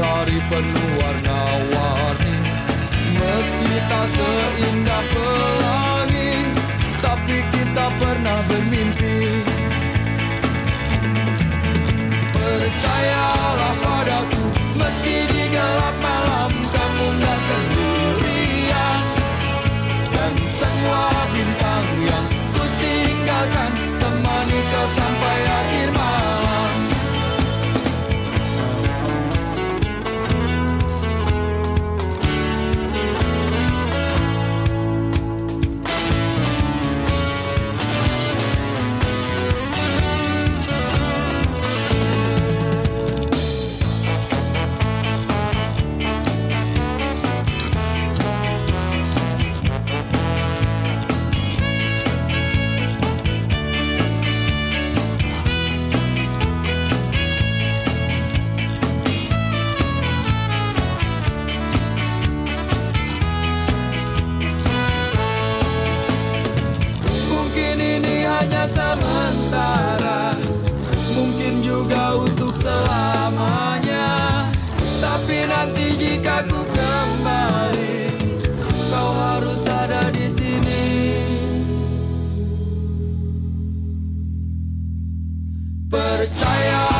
hari penuh warna-warni. Meski tak seindah pelangi Tapi kita pernah juga untuk selamanya. Tapi nanti jika ku kembali Kau harus ada di sini. Percaya